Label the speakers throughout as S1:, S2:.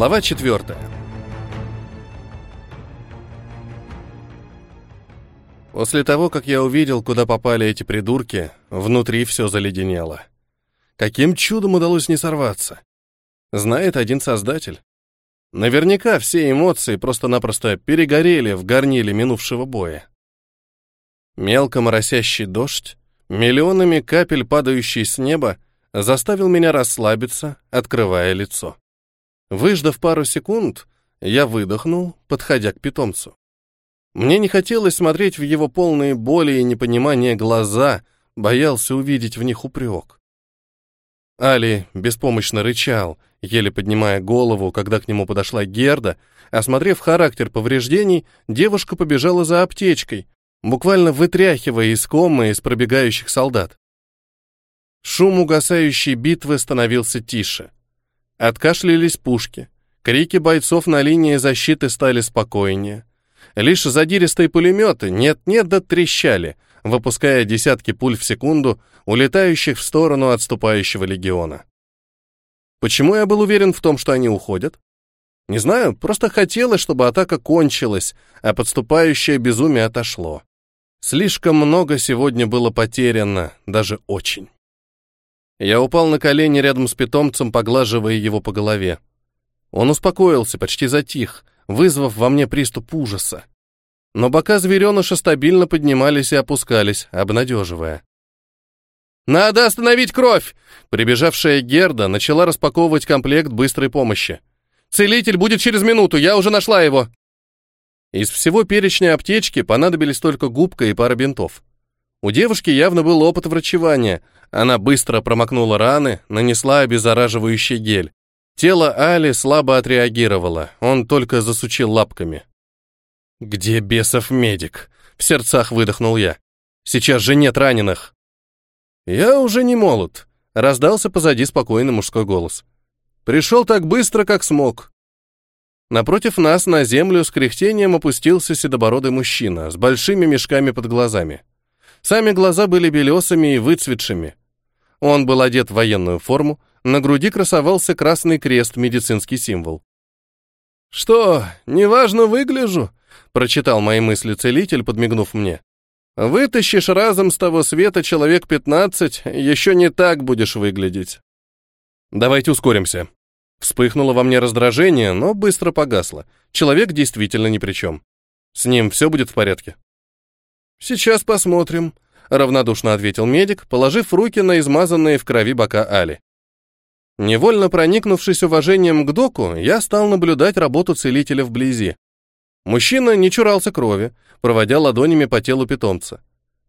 S1: Глава четвертая. После того, как я увидел, куда попали эти придурки, внутри все заледенело. Каким чудом удалось не сорваться? Знает один создатель. Наверняка все эмоции просто-напросто перегорели в горниле минувшего боя. Мелко моросящий дождь, миллионами капель, падающий с неба, заставил меня расслабиться, открывая лицо. Выждав пару секунд, я выдохнул, подходя к питомцу. Мне не хотелось смотреть в его полные боли и непонимания глаза, боялся увидеть в них упрек. Али беспомощно рычал, еле поднимая голову, когда к нему подошла Герда. Осмотрев характер повреждений, девушка побежала за аптечкой, буквально вытряхивая искомые из пробегающих солдат. Шум угасающей битвы становился тише. Откашлялись пушки. Крики бойцов на линии защиты стали спокойнее. Лишь задиристые пулеметы нет-нет да трещали, выпуская десятки пуль в секунду, улетающих в сторону отступающего легиона. Почему я был уверен в том, что они уходят? Не знаю, просто хотелось, чтобы атака кончилась, а подступающее безумие отошло. Слишком много сегодня было потеряно, даже очень. Я упал на колени рядом с питомцем, поглаживая его по голове. Он успокоился, почти затих, вызвав во мне приступ ужаса. Но бока звереныша стабильно поднимались и опускались, обнадеживая. «Надо остановить кровь!» Прибежавшая Герда начала распаковывать комплект быстрой помощи. «Целитель будет через минуту, я уже нашла его!» Из всего перечня аптечки понадобились только губка и пара бинтов. У девушки явно был опыт врачевания, она быстро промокнула раны, нанесла обеззараживающий гель. Тело Али слабо отреагировало, он только засучил лапками. «Где бесов медик?» — в сердцах выдохнул я. «Сейчас же нет раненых». «Я уже не молод», — раздался позади спокойный мужской голос. «Пришел так быстро, как смог». Напротив нас на землю с кряхтением опустился седобородый мужчина с большими мешками под глазами. Сами глаза были белесыми и выцветшими. Он был одет в военную форму, на груди красовался красный крест, медицинский символ. «Что, неважно выгляжу?» — прочитал мои мысли целитель, подмигнув мне. «Вытащишь разом с того света человек пятнадцать, еще не так будешь выглядеть». «Давайте ускоримся». Вспыхнуло во мне раздражение, но быстро погасло. Человек действительно ни при чем. С ним все будет в порядке. «Сейчас посмотрим», равнодушно ответил медик, положив руки на измазанные в крови бока Али. Невольно проникнувшись уважением к доку, я стал наблюдать работу целителя вблизи. Мужчина не чурался крови, проводя ладонями по телу питомца.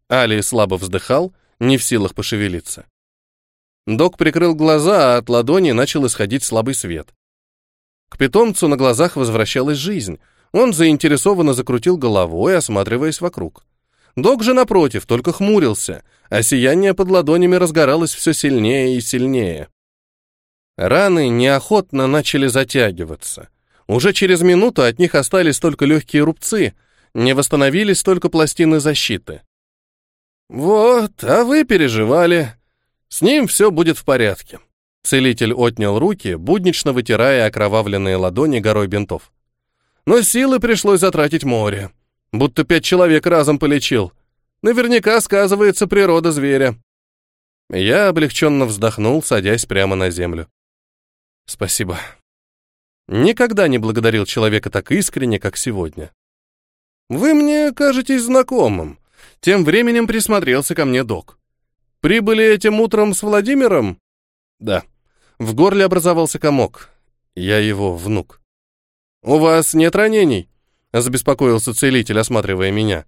S1: Али слабо вздыхал, не в силах пошевелиться. Док прикрыл глаза, а от ладони начал исходить слабый свет. К питомцу на глазах возвращалась жизнь. Он заинтересованно закрутил головой, осматриваясь вокруг. Док же, напротив, только хмурился, а сияние под ладонями разгоралось все сильнее и сильнее. Раны неохотно начали затягиваться. Уже через минуту от них остались только легкие рубцы, не восстановились только пластины защиты. «Вот, а вы переживали. С ним все будет в порядке». Целитель отнял руки, буднично вытирая окровавленные ладони горой бинтов. Но силы пришлось затратить море. Будто пять человек разом полечил. Наверняка сказывается природа зверя. Я облегченно вздохнул, садясь прямо на землю. Спасибо. Никогда не благодарил человека так искренне, как сегодня. Вы мне кажетесь знакомым. Тем временем присмотрелся ко мне док. Прибыли этим утром с Владимиром? Да. В горле образовался комок. Я его внук. У вас нет ранений? Забеспокоился целитель, осматривая меня.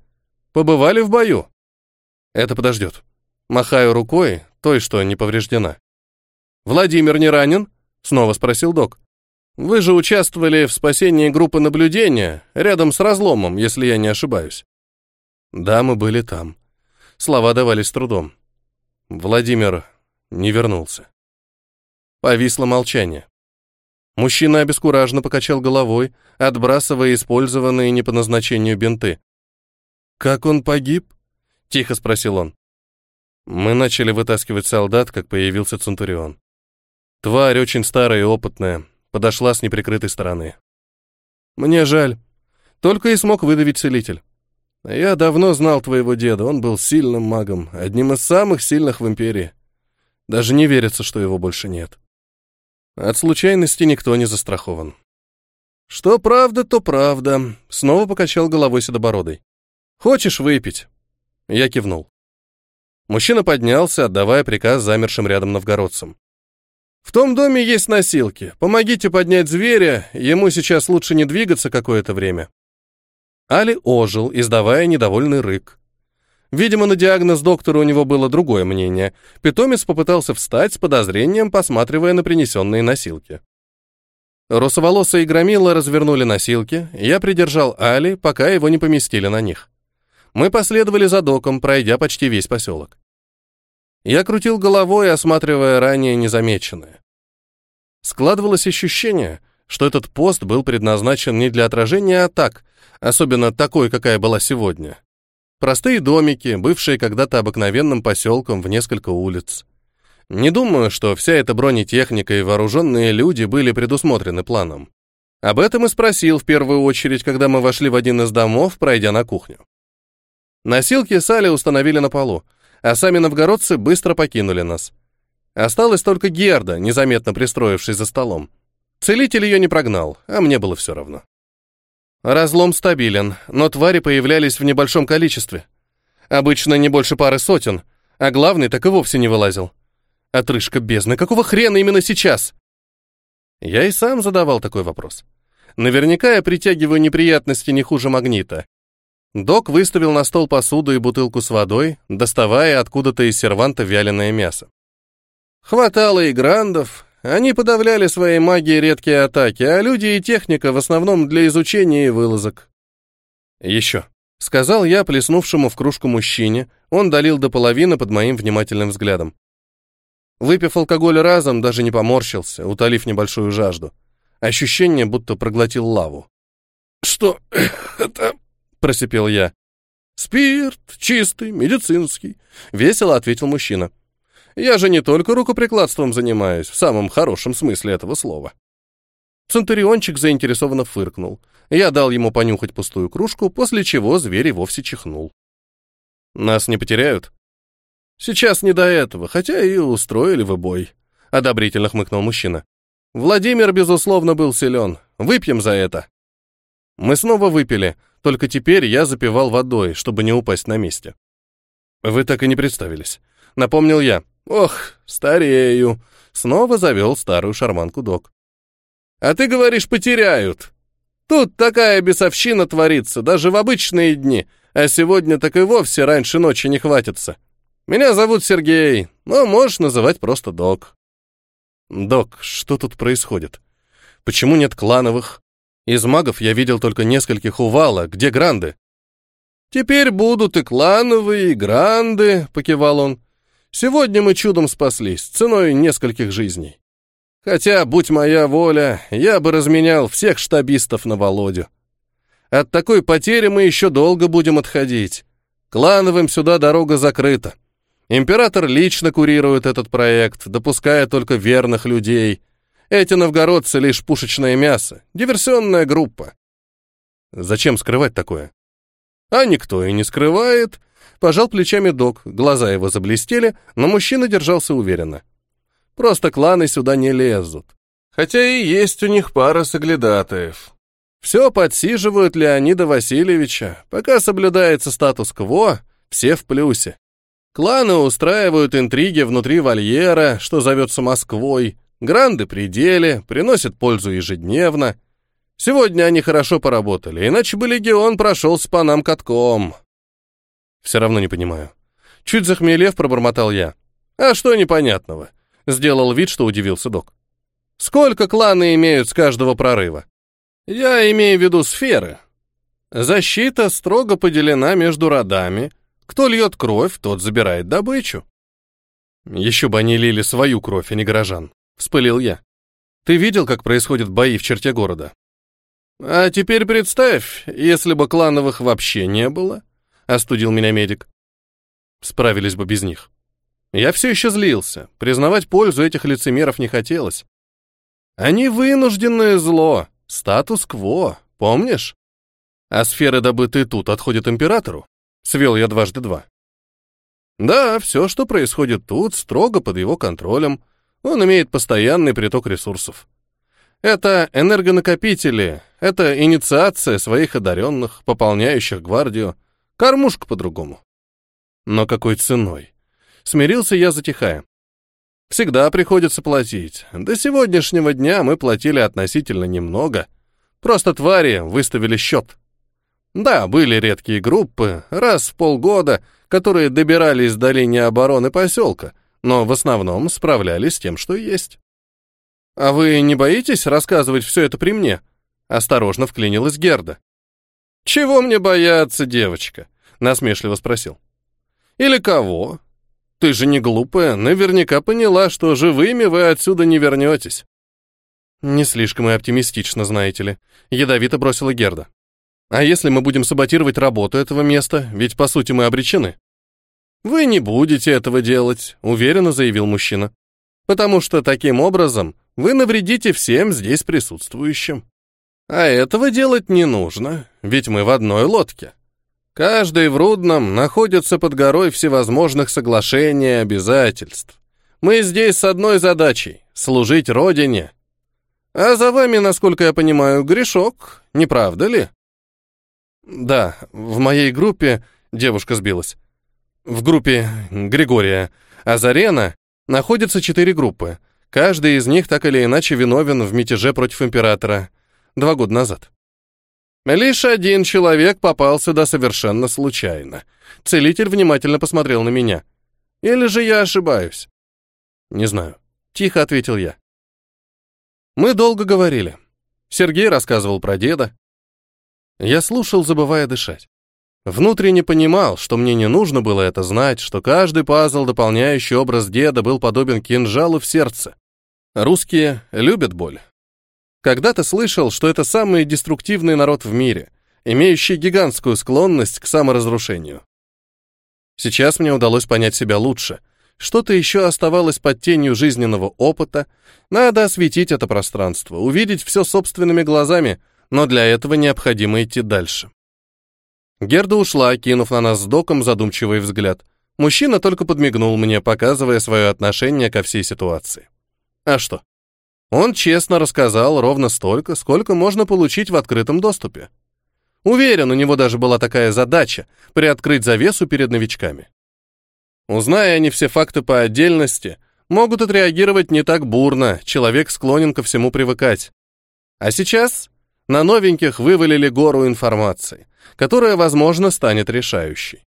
S1: Побывали в бою? Это подождет. Махаю рукой, той, что не повреждена. Владимир не ранен? Снова спросил док. Вы же участвовали в спасении группы наблюдения, рядом с разломом, если я не ошибаюсь. Да, мы были там. Слова давались с трудом. Владимир не вернулся. Повисло молчание. Мужчина обескураженно покачал головой, отбрасывая использованные не по назначению бинты. «Как он погиб?» — тихо спросил он. Мы начали вытаскивать солдат, как появился Центурион. Тварь очень старая и опытная. подошла с неприкрытой стороны. «Мне жаль. Только и смог выдавить целитель. Я давно знал твоего деда, он был сильным магом, одним из самых сильных в империи. Даже не верится, что его больше нет. От случайности никто не застрахован. Что правда, то правда, снова покачал головой седобородой. Хочешь выпить? Я кивнул. Мужчина поднялся, отдавая приказ замершим рядом новгородцам. В том доме есть носилки. Помогите поднять зверя, ему сейчас лучше не двигаться какое-то время. Али ожил, издавая недовольный рык. Видимо, на диагноз доктора у него было другое мнение. Питомец попытался встать с подозрением, посматривая на принесенные носилки. Русоволосые и Громила развернули носилки, я придержал Али, пока его не поместили на них. Мы последовали за доком, пройдя почти весь поселок. Я крутил головой, осматривая ранее незамеченное. Складывалось ощущение, что этот пост был предназначен не для отражения атак, особенно такой, какая была сегодня. Простые домики, бывшие когда-то обыкновенным поселком в несколько улиц. Не думаю, что вся эта бронетехника и вооруженные люди были предусмотрены планом. Об этом и спросил в первую очередь, когда мы вошли в один из домов, пройдя на кухню. Носилки Сали установили на полу, а сами новгородцы быстро покинули нас. Осталась только Герда, незаметно пристроившись за столом. Целитель ее не прогнал, а мне было все равно. Разлом стабилен, но твари появлялись в небольшом количестве. Обычно не больше пары сотен, а главный так и вовсе не вылазил. Отрыжка бездны, какого хрена именно сейчас? Я и сам задавал такой вопрос. Наверняка я притягиваю неприятности не хуже магнита. Док выставил на стол посуду и бутылку с водой, доставая откуда-то из серванта вяленое мясо. Хватало и грандов, они подавляли своей магией редкие атаки, а люди и техника в основном для изучения и вылазок. Еще. Сказал я плеснувшему в кружку мужчине, он долил до половины под моим внимательным взглядом. Выпив алкоголь разом, даже не поморщился, утолив небольшую жажду. Ощущение, будто проглотил лаву. «Что это?» — просипел я. «Спирт, чистый, медицинский», — весело ответил мужчина. Я же не только рукоприкладством занимаюсь, в самом хорошем смысле этого слова. Центуриончик заинтересованно фыркнул. Я дал ему понюхать пустую кружку, после чего зверь вовсе чихнул. Нас не потеряют? Сейчас не до этого, хотя и устроили вы бой. Одобрительно хмыкнул мужчина. Владимир, безусловно, был силен. Выпьем за это. Мы снова выпили, только теперь я запивал водой, чтобы не упасть на месте. Вы так и не представились. Напомнил я. Ох, старею. Снова завел старую шарманку док. А ты говоришь, потеряют. Тут такая бесовщина творится, даже в обычные дни, а сегодня так и вовсе раньше ночи не хватится. Меня зовут Сергей, но можешь называть просто док. Док, что тут происходит? Почему нет клановых? Из магов я видел только нескольких увала, где гранды? Теперь будут и клановые, и гранды, покивал он. Сегодня мы чудом спаслись, ценой нескольких жизней. Хотя, будь моя воля, я бы разменял всех штабистов на Володю. От такой потери мы еще долго будем отходить. Клановым сюда дорога закрыта. Император лично курирует этот проект, допуская только верных людей. Эти новгородцы лишь пушечное мясо, диверсионная группа. Зачем скрывать такое? А никто и не скрывает, Пожал плечами док, глаза его заблестели, но мужчина держался уверенно. Просто кланы сюда не лезут. Хотя и есть у них пара соглядатаев. Все подсиживают Леонида Васильевича. Пока соблюдается статус-кво, все в плюсе. Кланы устраивают интриги внутри вольера, что зовется Москвой. Гранды при деле, приносят пользу ежедневно. Сегодня они хорошо поработали, иначе бы легион прошел с панам катком. Все равно не понимаю. Чуть захмелев, пробормотал я. А что непонятного? Сделал вид, что удивился док. Сколько кланы имеют с каждого прорыва? Я имею в виду сферы. Защита строго поделена между родами. Кто льет кровь, тот забирает добычу. Еще бы они лили свою кровь, а не горожан. Вспылил я. Ты видел, как происходят бои в черте города? А теперь представь, если бы клановых вообще не было, — остудил меня медик. Справились бы без них. Я все еще злился. Признавать пользу этих лицемеров не хотелось. Они вынужденное зло, статус-кво, помнишь? А сферы, добытые тут, отходят императору. Свел я дважды два. Да, все, что происходит тут, строго под его контролем. Он имеет постоянный приток ресурсов. Это энергонакопители, это инициация своих одаренных, пополняющих гвардию. Кормушка по-другому. Но какой ценой? Смирился я, затихая. Всегда приходится платить. До сегодняшнего дня мы платили относительно немного. Просто твари выставили счет. Да, были редкие группы, раз в полгода, которые добирались до линии обороны поселка, но в основном справлялись с тем, что есть. «А вы не боитесь рассказывать все это при мне?» Осторожно вклинилась Герда. «Чего мне бояться, девочка?» насмешливо спросил. «Или кого? Ты же не глупая, наверняка поняла, что живыми вы отсюда не вернетесь». «Не слишком и оптимистично, знаете ли», — ядовито бросила Герда. «А если мы будем саботировать работу этого места, ведь по сути мы обречены?» «Вы не будете этого делать», — уверенно заявил мужчина. «Потому что таким образом вы навредите всем здесь присутствующим. А этого делать не нужно, ведь мы в одной лодке. Каждый в Рудном находится под горой всевозможных соглашений и обязательств. Мы здесь с одной задачей — служить Родине. А за вами, насколько я понимаю, грешок, не правда ли? Да, в моей группе девушка сбилась. В группе Григория Азарена находятся четыре группы. Каждый из них так или иначе виновен в мятеже против императора два года назад. Лишь один человек попал сюда совершенно случайно. Целитель внимательно посмотрел на меня. Или же я ошибаюсь? Не знаю. Тихо ответил я. Мы долго говорили. Сергей рассказывал про деда. Я слушал, забывая дышать. Внутренне понимал, что мне не нужно было это знать, что каждый пазл, дополняющий образ деда, был подобен кинжалу в сердце. Русские любят боль. Когда-то слышал, что это самый деструктивный народ в мире, имеющий гигантскую склонность к саморазрушению. Сейчас мне удалось понять себя лучше. Что-то еще оставалось под тенью жизненного опыта. Надо осветить это пространство, увидеть все собственными глазами, но для этого необходимо идти дальше. Герда ушла, кинув на нас с доком задумчивый взгляд. Мужчина только подмигнул мне, показывая свое отношение ко всей ситуации. А что? Он честно рассказал ровно столько, сколько можно получить в открытом доступе. Уверен, у него даже была такая задача — приоткрыть завесу перед новичками. Узная они все факты по отдельности, могут отреагировать не так бурно, человек склонен ко всему привыкать. А сейчас на новеньких вывалили гору информации, которая, возможно, станет решающей.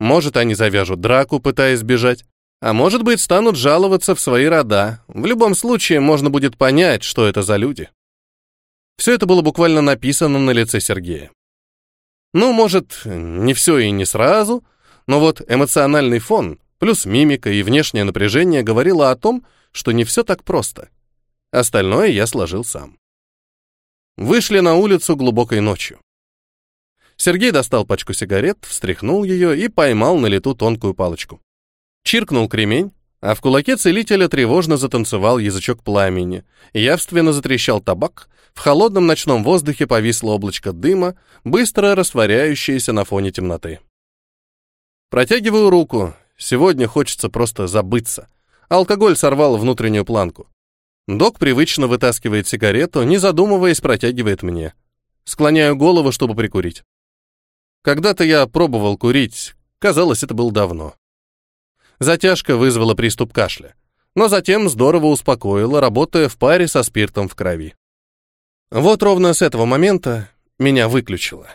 S1: Может, они завяжут драку, пытаясь бежать, а может быть, станут жаловаться в свои рода. В любом случае, можно будет понять, что это за люди. Все это было буквально написано на лице Сергея. Ну, может, не все и не сразу, но вот эмоциональный фон, плюс мимика и внешнее напряжение говорило о том, что не все так просто. Остальное я сложил сам. Вышли на улицу глубокой ночью. Сергей достал пачку сигарет, встряхнул ее и поймал на лету тонкую палочку. Чиркнул кремень, а в кулаке целителя тревожно затанцевал язычок пламени, явственно затрещал табак, в холодном ночном воздухе повисло облачко дыма, быстро растворяющееся на фоне темноты. Протягиваю руку, сегодня хочется просто забыться. Алкоголь сорвал внутреннюю планку. Док привычно вытаскивает сигарету, не задумываясь, протягивает мне. Склоняю голову, чтобы прикурить. Когда-то я пробовал курить, казалось, это было давно. Затяжка вызвала приступ кашля, но затем здорово успокоила, работая в паре со спиртом в крови. Вот ровно с этого момента меня выключило.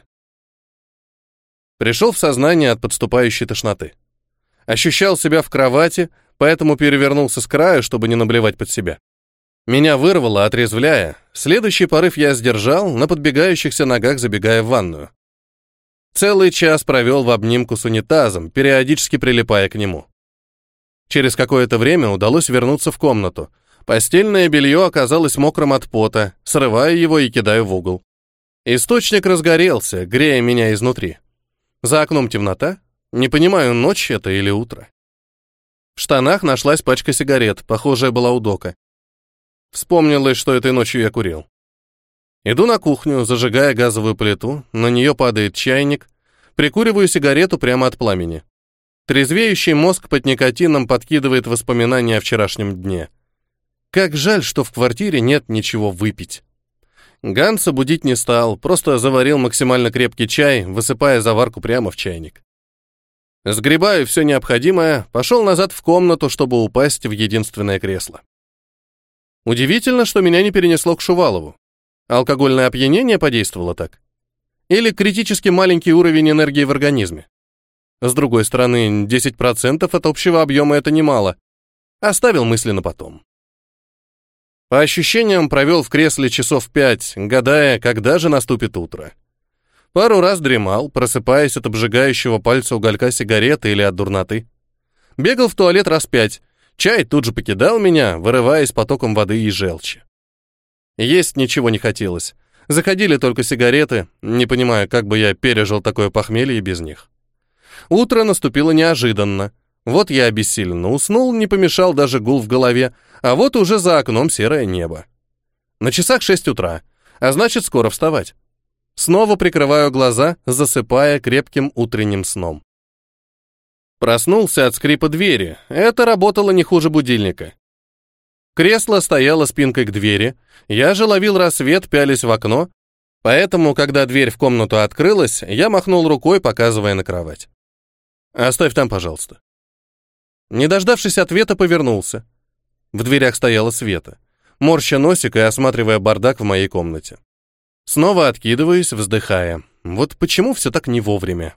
S1: Пришел в сознание от подступающей тошноты. Ощущал себя в кровати, поэтому перевернулся с краю, чтобы не наблевать под себя. Меня вырвало, отрезвляя. Следующий порыв я сдержал, на подбегающихся ногах забегая в ванную. Целый час провел в обнимку с унитазом, периодически прилипая к нему. Через какое-то время удалось вернуться в комнату. Постельное белье оказалось мокрым от пота, срываю его и кидаю в угол. Источник разгорелся, грея меня изнутри. За окном темнота. Не понимаю, ночь это или утро. В штанах нашлась пачка сигарет, похожая была у Дока. Вспомнилось, что этой ночью я курил. Иду на кухню, зажигая газовую плиту, на нее падает чайник, прикуриваю сигарету прямо от пламени. Трезвеющий мозг под никотином подкидывает воспоминания о вчерашнем дне. Как жаль, что в квартире нет ничего выпить. Ганса будить не стал, просто заварил максимально крепкий чай, высыпая заварку прямо в чайник. Сгребаю все необходимое, пошел назад в комнату, чтобы упасть в единственное кресло. Удивительно, что меня не перенесло к Шувалову. Алкогольное опьянение подействовало так? Или критически маленький уровень энергии в организме? С другой стороны, 10% от общего объема это немало. Оставил мысли на потом. По ощущениям, провел в кресле часов пять, гадая, когда же наступит утро. Пару раз дремал, просыпаясь от обжигающего пальца уголька сигареты или от дурноты. Бегал в туалет раз пять. Чай тут же покидал меня, вырываясь потоком воды и желчи. Есть ничего не хотелось. Заходили только сигареты, не понимая, как бы я пережил такое похмелье без них. Утро наступило неожиданно. Вот я обессиленно уснул, не помешал даже гул в голове, а вот уже за окном серое небо. На часах шесть утра, а значит, скоро вставать. Снова прикрываю глаза, засыпая крепким утренним сном. Проснулся от скрипа двери. Это работало не хуже будильника. Кресло стояло спинкой к двери. Я же ловил рассвет, пялись в окно. Поэтому, когда дверь в комнату открылась, я махнул рукой, показывая на кровать. «Оставь там, пожалуйста». Не дождавшись ответа, повернулся. В дверях стояла Света, морща носик и осматривая бардак в моей комнате. Снова откидываюсь, вздыхая. Вот почему все так не вовремя?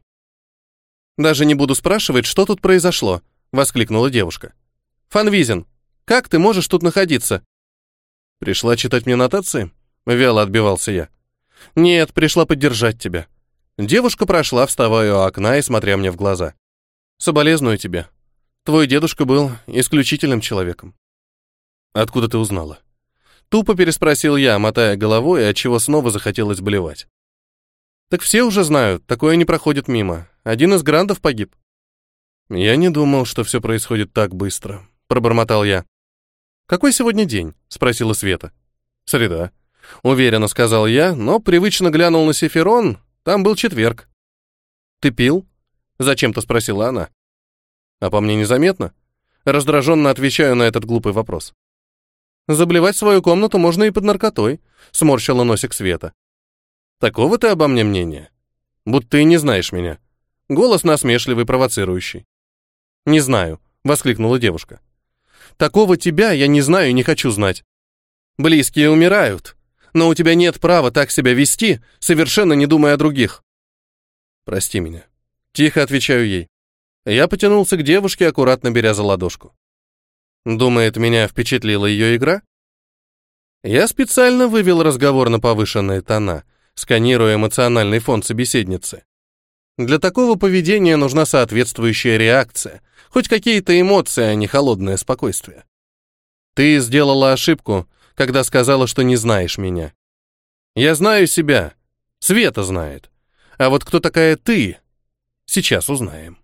S1: «Даже не буду спрашивать, что тут произошло», — воскликнула девушка. «Фанвизин, как ты можешь тут находиться?» «Пришла читать мне нотации?» — вяло отбивался я. «Нет, пришла поддержать тебя». Девушка прошла, вставая у окна и смотря мне в глаза. «Соболезную тебе. Твой дедушка был исключительным человеком. Откуда ты узнала? Тупо переспросил я, мотая головой, от чего снова захотелось блевать. Так все уже знают, такое не проходит мимо. Один из грандов погиб. Я не думал, что все происходит так быстро, пробормотал я. Какой сегодня день? спросила Света. Среда. Уверенно сказал я, но привычно глянул на Сеферон, там был четверг. Ты пил? Зачем-то спросила она. А по мне незаметно? Раздраженно отвечаю на этот глупый вопрос. Заблевать свою комнату можно и под наркотой, сморщила носик Света. Такого ты обо мне мнения? Будто и не знаешь меня. Голос насмешливый, провоцирующий. Не знаю, воскликнула девушка. Такого тебя я не знаю и не хочу знать. Близкие умирают, но у тебя нет права так себя вести, совершенно не думая о других. Прости меня. Тихо отвечаю ей. Я потянулся к девушке, аккуратно беря за ладошку. Думает, меня впечатлила ее игра? Я специально вывел разговор на повышенные тона, сканируя эмоциональный фон собеседницы. Для такого поведения нужна соответствующая реакция, хоть какие-то эмоции, а не холодное спокойствие. Ты сделала ошибку, когда сказала, что не знаешь меня. Я знаю себя, Света знает. А вот кто такая ты, сейчас узнаем.